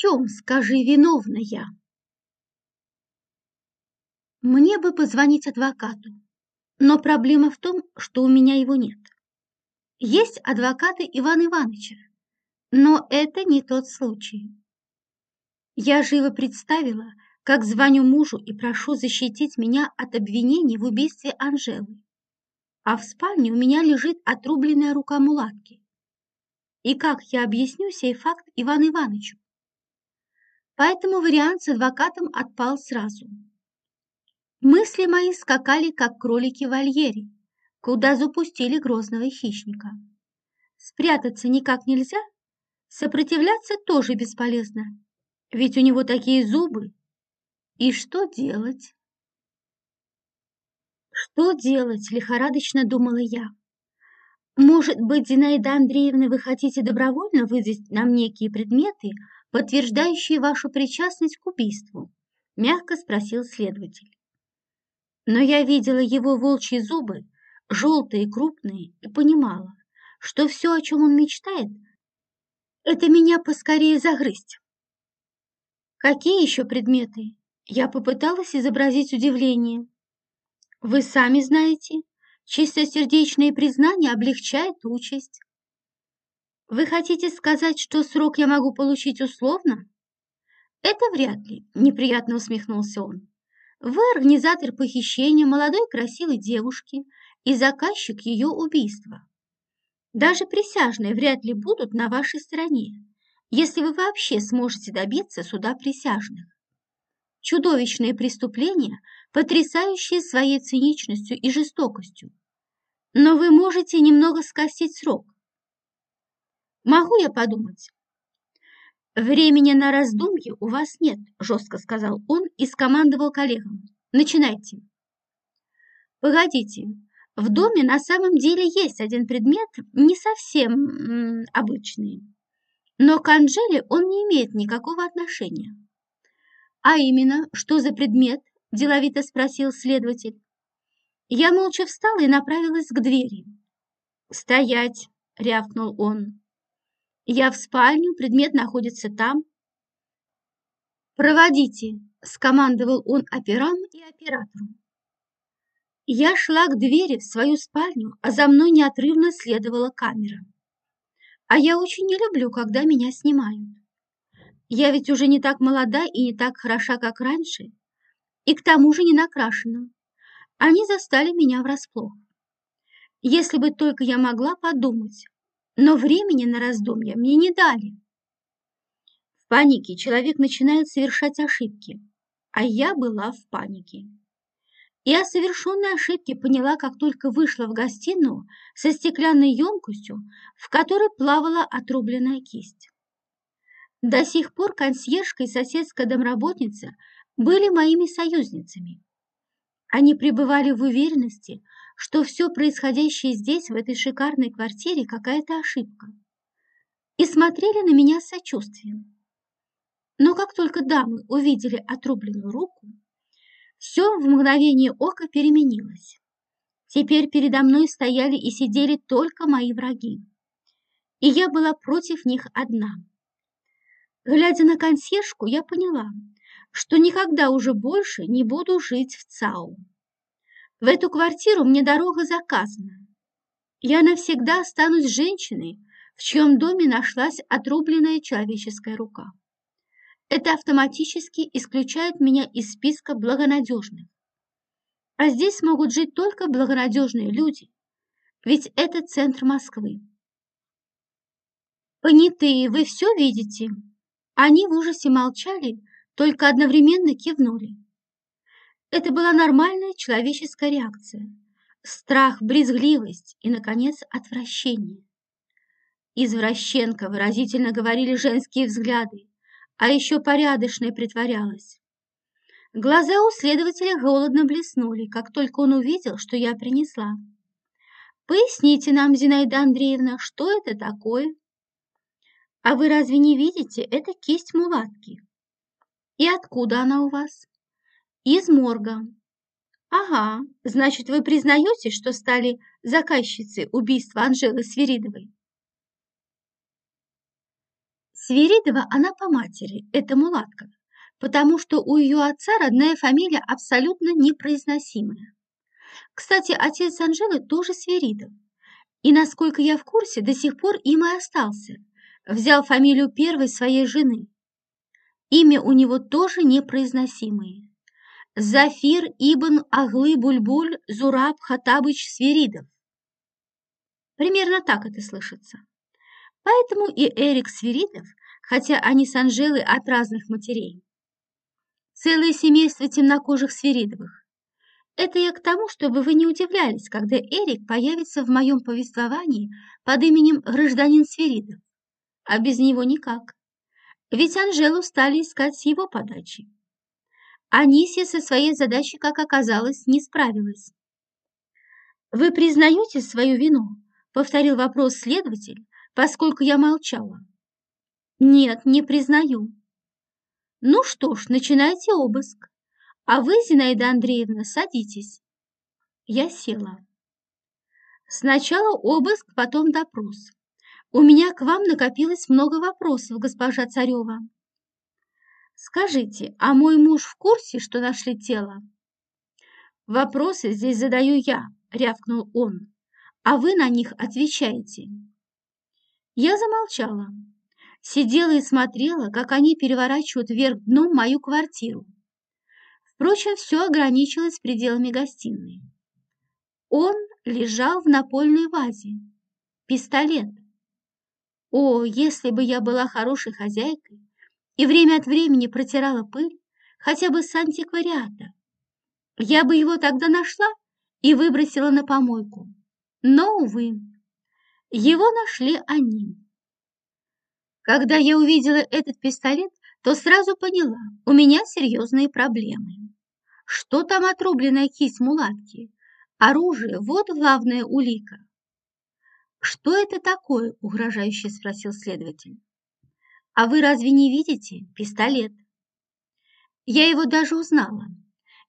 чем, скажи, виновна я? Мне бы позвонить адвокату, но проблема в том, что у меня его нет. Есть адвокаты Ивана Ивановича, но это не тот случай. Я живо представила, как звоню мужу и прошу защитить меня от обвинений в убийстве Анжелы. А в спальне у меня лежит отрубленная рука мулатки. И как я объясню сей факт Ивану Ивановичу? Поэтому вариант с адвокатом отпал сразу. Мысли мои скакали, как кролики в вольере, куда запустили грозного хищника. Спрятаться никак нельзя, сопротивляться тоже бесполезно, ведь у него такие зубы. И что делать? Что делать, лихорадочно думала я. Может быть, Зинаида Андреевна, вы хотите добровольно выдать нам некие предметы, подтверждающие вашу причастность к убийству? Мягко спросил следователь. Но я видела его волчьи зубы, желтые крупные, и понимала, что все, о чем он мечтает, это меня поскорее загрызть. Какие еще предметы? Я попыталась изобразить удивление. Вы сами знаете, чистосердечное признание облегчает участь. Вы хотите сказать, что срок я могу получить условно? Это вряд ли, неприятно усмехнулся он. Вы организатор похищения молодой красивой девушки и заказчик ее убийства. Даже присяжные вряд ли будут на вашей стороне, если вы вообще сможете добиться суда присяжных чудовищные преступления, потрясающие своей циничностью и жестокостью. Но вы можете немного скостить срок. Могу я подумать? Времени на раздумье у вас нет, жестко сказал он и скомандовал коллегам. Начинайте. Погодите, в доме на самом деле есть один предмет, не совсем м, обычный. Но к Анжеле он не имеет никакого отношения. «А именно, что за предмет?» – деловито спросил следователь. Я молча встала и направилась к двери. «Стоять!» – рявкнул он. «Я в спальню, предмет находится там». «Проводите!» – скомандовал он операм и оператору. Я шла к двери в свою спальню, а за мной неотрывно следовала камера. А я очень не люблю, когда меня снимают. Я ведь уже не так молода и не так хороша, как раньше, и к тому же не накрашена. Они застали меня врасплох. Если бы только я могла подумать, но времени на раздумья мне не дали. В панике человек начинает совершать ошибки, а я была в панике. И о совершенной ошибке поняла, как только вышла в гостиную со стеклянной емкостью, в которой плавала отрубленная кисть. До сих пор консьержка и соседская домработница были моими союзницами. Они пребывали в уверенности, что все происходящее здесь, в этой шикарной квартире, какая-то ошибка, и смотрели на меня с сочувствием. Но как только дамы увидели отрубленную руку, все в мгновение ока переменилось. Теперь передо мной стояли и сидели только мои враги, и я была против них одна. Глядя на консьержку, я поняла, что никогда уже больше не буду жить в ЦАУ. В эту квартиру мне дорога заказана. Я навсегда останусь женщиной, в чьем доме нашлась отрубленная человеческая рука. Это автоматически исключает меня из списка благонадежных. А здесь смогут жить только благонадежные люди, ведь это центр Москвы. Понятые, вы все видите? Они в ужасе молчали, только одновременно кивнули. Это была нормальная человеческая реакция. Страх, брезгливость и, наконец, отвращение. Извращенка, выразительно говорили женские взгляды, а еще порядочной притворялась. Глаза у следователя голодно блеснули, как только он увидел, что я принесла. «Поясните нам, Зинаида Андреевна, что это такое?» А вы разве не видите, это кисть мулатки? И откуда она у вас? Из морга. Ага, значит, вы признаете, что стали заказчицей убийства Анжелы Свиридовой? Свиридова она по матери, это мулатка, потому что у ее отца родная фамилия абсолютно непроизносимая. Кстати, отец Анжелы тоже Свиридов. И, насколько я в курсе, до сих пор им и остался. Взял фамилию первой своей жены. Имя у него тоже непроизносимое. Зафир Ибн Аглы Бульбуль Зураб Хатабыч Свиридов. Примерно так это слышится. Поэтому и Эрик Свиридов, хотя они с Анжелой от разных матерей. Целое семейство темнокожих Свиридовых. Это я к тому, чтобы вы не удивлялись, когда Эрик появится в моем повествовании под именем гражданин Свиридов. А без него никак. Ведь Анжелу стали искать с его подачи. Анисия со своей задачей, как оказалось, не справилась. «Вы признаете свою вину?» — повторил вопрос следователь, поскольку я молчала. «Нет, не признаю». «Ну что ж, начинайте обыск. А вы, Зинаида Андреевна, садитесь». Я села. Сначала обыск, потом допрос. У меня к вам накопилось много вопросов, госпожа Царева. Скажите, а мой муж в курсе, что нашли тело? Вопросы здесь задаю я, рявкнул он, а вы на них отвечаете. Я замолчала, сидела и смотрела, как они переворачивают вверх дном мою квартиру. Впрочем, все ограничилось пределами гостиной. Он лежал в напольной вазе. Пистолет. О, если бы я была хорошей хозяйкой и время от времени протирала пыль, хотя бы с антиквариата, я бы его тогда нашла и выбросила на помойку. Но, увы, его нашли они. Когда я увидела этот пистолет, то сразу поняла, у меня серьезные проблемы. Что там отрубленная кисть мулатки? Оружие – вот главная улика. «Что это такое?» – угрожающе спросил следователь. «А вы разве не видите? Пистолет». Я его даже узнала.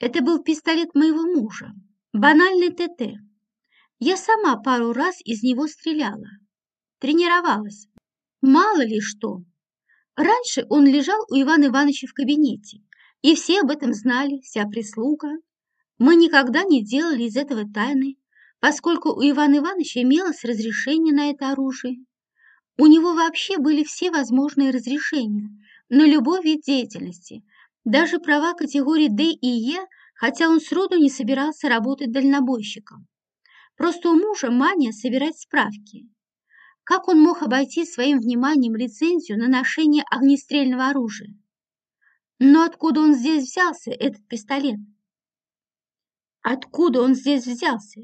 Это был пистолет моего мужа. Банальный ТТ. Я сама пару раз из него стреляла. Тренировалась. Мало ли что. Раньше он лежал у Ивана Ивановича в кабинете, и все об этом знали, вся прислуга. Мы никогда не делали из этого тайны, поскольку у Ивана Ивановича имелось разрешение на это оружие. У него вообще были все возможные разрешения на любой вид деятельности, даже права категории D и E, хотя он сроду не собирался работать дальнобойщиком. Просто у мужа мания собирать справки. Как он мог обойти своим вниманием лицензию на ношение огнестрельного оружия? Но откуда он здесь взялся, этот пистолет? Откуда он здесь взялся?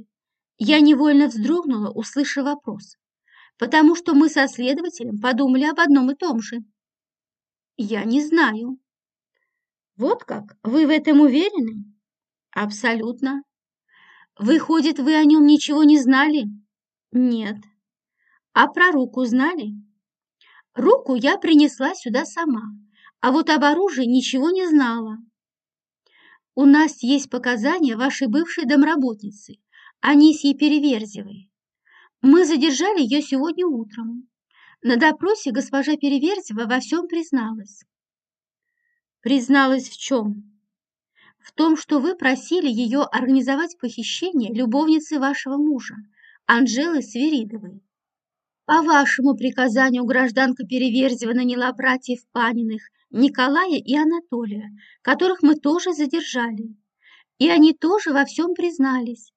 Я невольно вздрогнула, услышав вопрос, потому что мы со следователем подумали об одном и том же. Я не знаю. Вот как? Вы в этом уверены? Абсолютно. Выходит, вы о нем ничего не знали? Нет. А про руку знали? Руку я принесла сюда сама, а вот об оружии ничего не знала. У нас есть показания вашей бывшей домработницы, Анисьи Переверзевой. Мы задержали ее сегодня утром. На допросе госпожа Переверзева во всем призналась. Призналась в чем? В том, что вы просили ее организовать похищение любовницы вашего мужа, Анжелы Свиридовой. По вашему приказанию гражданка Переверзева наняла братьев Паниных, Николая и Анатолия, которых мы тоже задержали. И они тоже во всем признались.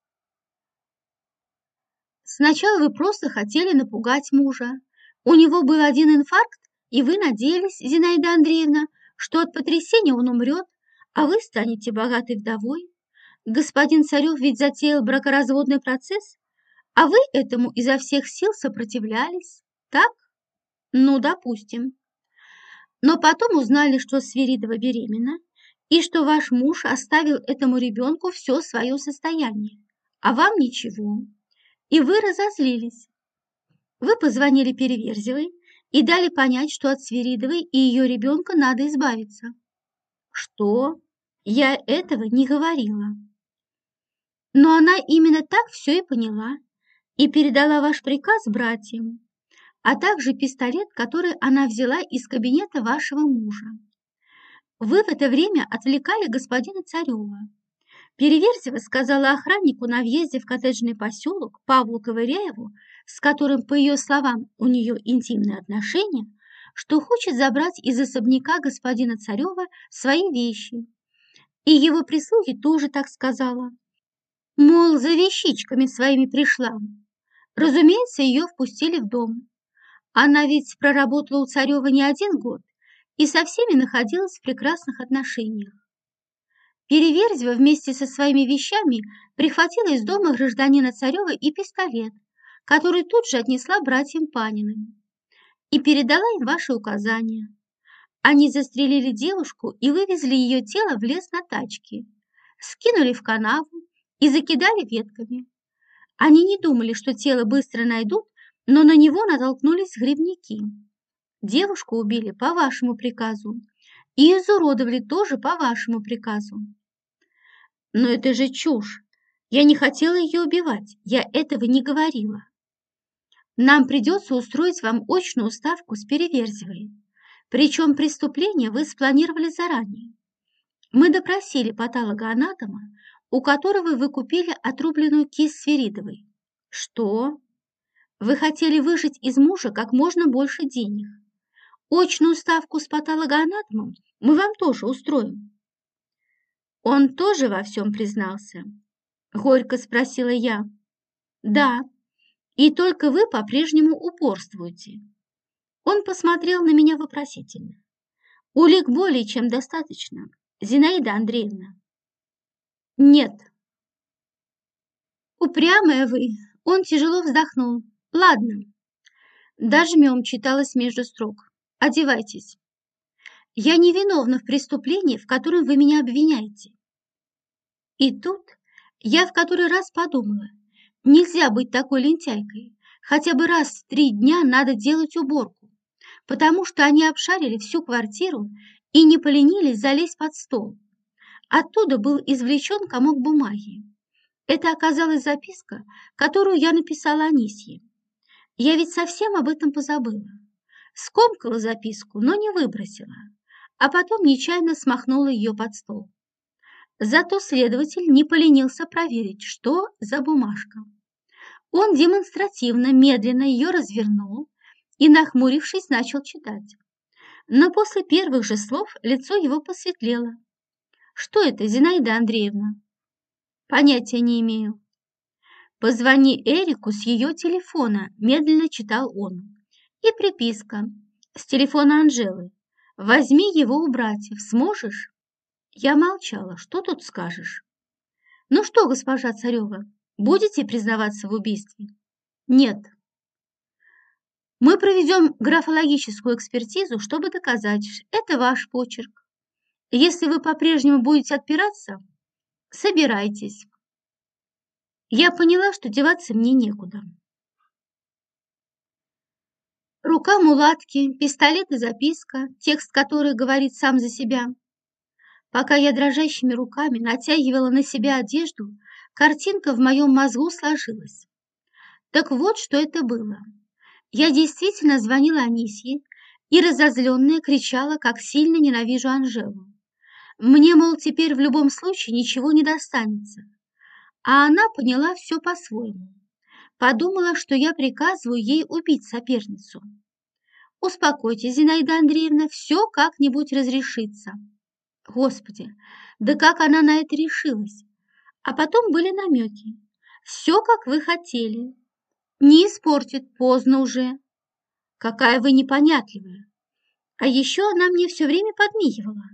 Сначала вы просто хотели напугать мужа. У него был один инфаркт, и вы надеялись, Зинаида Андреевна, что от потрясения он умрет, а вы станете богатой вдовой. Господин Царев ведь затеял бракоразводный процесс, а вы этому изо всех сил сопротивлялись, так? Ну, допустим. Но потом узнали, что Свиридова беременна, и что ваш муж оставил этому ребенку все свое состояние, а вам ничего и вы разозлились. Вы позвонили Переверзевой и дали понять, что от Свиридовой и ее ребенка надо избавиться. Что? Я этого не говорила. Но она именно так все и поняла и передала ваш приказ братьям. а также пистолет, который она взяла из кабинета вашего мужа. Вы в это время отвлекали господина Царева. Переверзева сказала охраннику на въезде в коттеджный поселок Павлу Ковыряеву, с которым, по ее словам, у нее интимные отношения, что хочет забрать из особняка господина Царева свои вещи. И его прислуги тоже так сказала. Мол, за вещичками своими пришла. Разумеется, ее впустили в дом. Она ведь проработала у Царева не один год и со всеми находилась в прекрасных отношениях. Переверзева вместе со своими вещами прихватила из дома гражданина Царева и пистолет, который тут же отнесла братьям Паниным, и передала им ваши указания. Они застрелили девушку и вывезли ее тело в лес на тачке, скинули в канаву и закидали ветками. Они не думали, что тело быстро найдут, но на него натолкнулись грибники. Девушку убили по вашему приказу и изуродовали тоже по вашему приказу. Но это же чушь. Я не хотела ее убивать, я этого не говорила. Нам придется устроить вам очную ставку с Переверзевой. Причем преступление вы спланировали заранее. Мы допросили патологоанатома, у которого вы купили отрубленную кисть Сверидовой. Что? Вы хотели выжить из мужа как можно больше денег. Очную ставку с патологоанатомом мы вам тоже устроим. Он тоже во всем признался? Горько спросила я. Да, и только вы по-прежнему упорствуете. Он посмотрел на меня вопросительно. Улик более чем достаточно, Зинаида Андреевна. Нет. Упрямая вы. Он тяжело вздохнул. Ладно. Дожмем читалось между строк. Одевайтесь. Я невиновна в преступлении, в котором вы меня обвиняете. И тут я в который раз подумала, нельзя быть такой лентяйкой. Хотя бы раз в три дня надо делать уборку, потому что они обшарили всю квартиру и не поленились залезть под стол. Оттуда был извлечен комок бумаги. Это оказалась записка, которую я написала Анисье. Я ведь совсем об этом позабыла. Скомкала записку, но не выбросила а потом нечаянно смахнула ее под стол. Зато следователь не поленился проверить, что за бумажка. Он демонстративно, медленно ее развернул и, нахмурившись, начал читать. Но после первых же слов лицо его посветлело. «Что это, Зинаида Андреевна?» «Понятия не имею». «Позвони Эрику с ее телефона», – медленно читал он. «И приписка с телефона Анжелы. Возьми его у братьев, сможешь? Я молчала, что тут скажешь? Ну что, госпожа Царева, будете признаваться в убийстве? Нет. Мы проведем графологическую экспертизу, чтобы доказать, что это ваш почерк. Если вы по-прежнему будете отпираться, собирайтесь. Я поняла, что деваться мне некуда. Рука мулатки, пистолет и записка, текст которой говорит сам за себя. Пока я дрожащими руками натягивала на себя одежду, картинка в моем мозгу сложилась. Так вот, что это было. Я действительно звонила Анисье и, разозленная, кричала, как сильно ненавижу Анжелу. Мне, мол, теперь в любом случае ничего не достанется. А она поняла все по-своему подумала, что я приказываю ей убить соперницу. Успокойтесь, Зинаида Андреевна, все как-нибудь разрешится. Господи, да как она на это решилась? А потом были намеки. Все, как вы хотели. Не испортит, поздно уже. Какая вы непонятливая. А еще она мне все время подмигивала.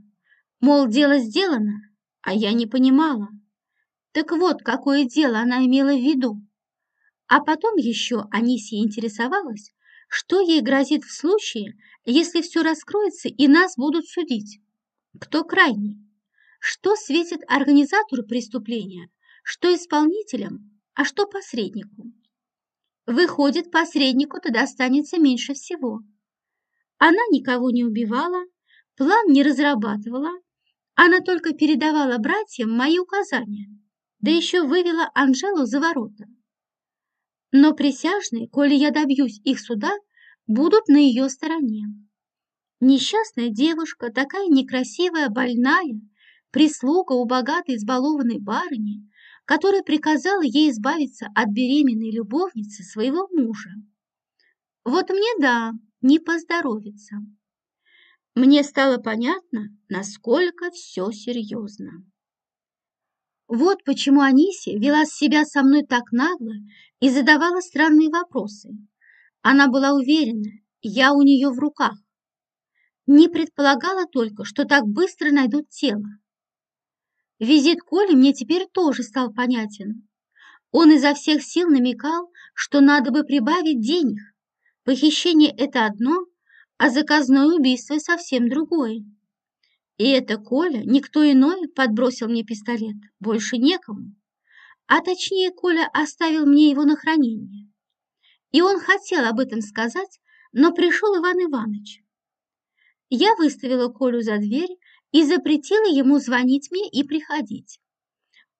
Мол, дело сделано, а я не понимала. Так вот, какое дело она имела в виду. А потом еще Анисия интересовалась, что ей грозит в случае, если все раскроется и нас будут судить. Кто крайний? Что светит организатору преступления, что исполнителям, а что посреднику? Выходит, посреднику-то достанется меньше всего. Она никого не убивала, план не разрабатывала, она только передавала братьям мои указания, да еще вывела Анжелу за ворота. Но присяжные, коли я добьюсь их суда, будут на ее стороне. Несчастная девушка, такая некрасивая, больная, прислуга у богатой избалованной барыни, которая приказала ей избавиться от беременной любовницы своего мужа. Вот мне да, не поздоровится. Мне стало понятно, насколько все серьезно. Вот почему Анисия вела себя со мной так нагло и задавала странные вопросы. Она была уверена, я у нее в руках. Не предполагала только, что так быстро найдут тело. Визит Коли мне теперь тоже стал понятен. Он изо всех сил намекал, что надо бы прибавить денег. Похищение – это одно, а заказное убийство – совсем другое. И это Коля, никто иной, подбросил мне пистолет, больше некому. А точнее, Коля оставил мне его на хранение. И он хотел об этом сказать, но пришел Иван Иванович. Я выставила Колю за дверь и запретила ему звонить мне и приходить.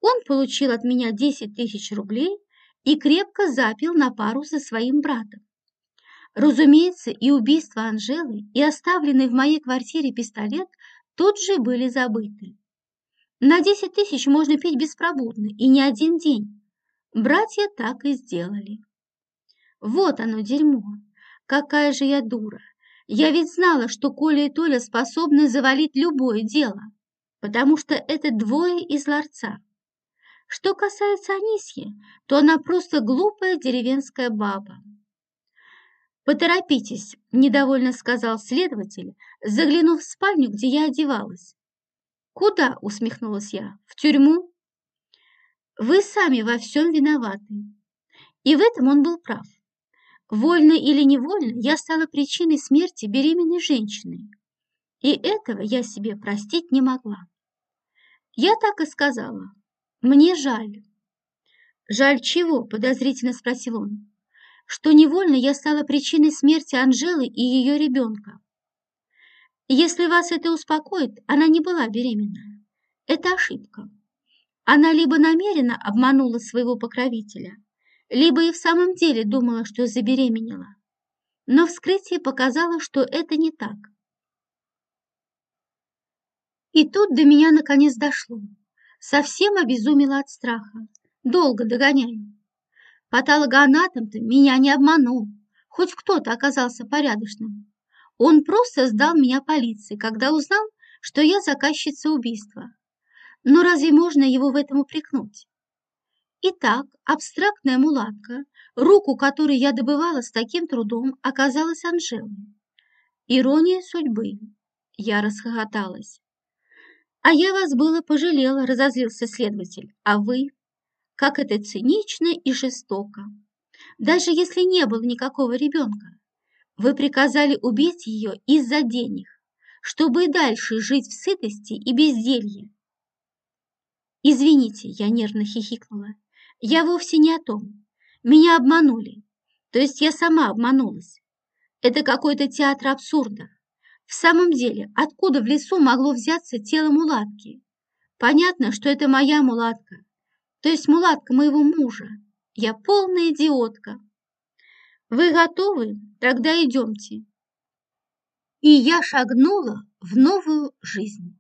Он получил от меня 10 тысяч рублей и крепко запил на пару со своим братом. Разумеется, и убийство Анжелы, и оставленный в моей квартире пистолет тут же были забыты. На 10 тысяч можно пить беспробудно, и не один день. Братья так и сделали. Вот оно дерьмо. Какая же я дура. Я ведь знала, что Коля и Толя способны завалить любое дело, потому что это двое из ларца. Что касается Анисьи, то она просто глупая деревенская баба. «Поторопитесь», – недовольно сказал следователь, заглянув в спальню, где я одевалась. «Куда?» – усмехнулась я. «В тюрьму?» «Вы сами во всем виноваты». И в этом он был прав. Вольно или невольно я стала причиной смерти беременной женщины. И этого я себе простить не могла. Я так и сказала. Мне жаль. «Жаль чего?» – подозрительно спросил он что невольно я стала причиной смерти Анжелы и ее ребенка. Если вас это успокоит, она не была беременна. Это ошибка. Она либо намеренно обманула своего покровителя, либо и в самом деле думала, что забеременела. Но вскрытие показало, что это не так. И тут до меня наконец дошло. Совсем обезумела от страха. Долго догоняю. Патологоанатом-то меня не обманул. Хоть кто-то оказался порядочным. Он просто сдал меня полиции, когда узнал, что я заказчица убийства. Но разве можно его в этом упрекнуть? Итак, абстрактная мулатка, руку которой я добывала с таким трудом, оказалась Анжелой. Ирония судьбы. Я расхохоталась. А я вас было пожалела, разозлился следователь. А вы? Как это цинично и жестоко. Даже если не было никакого ребенка, вы приказали убить ее из-за денег, чтобы и дальше жить в сытости и безделье. Извините, я нервно хихикнула. Я вовсе не о том. Меня обманули. То есть я сама обманулась. Это какой-то театр абсурда. В самом деле, откуда в лесу могло взяться тело мулатки? Понятно, что это моя мулатка, то есть мулатка моего мужа. Я полная идиотка. Вы готовы? Тогда идемте. И я шагнула в новую жизнь.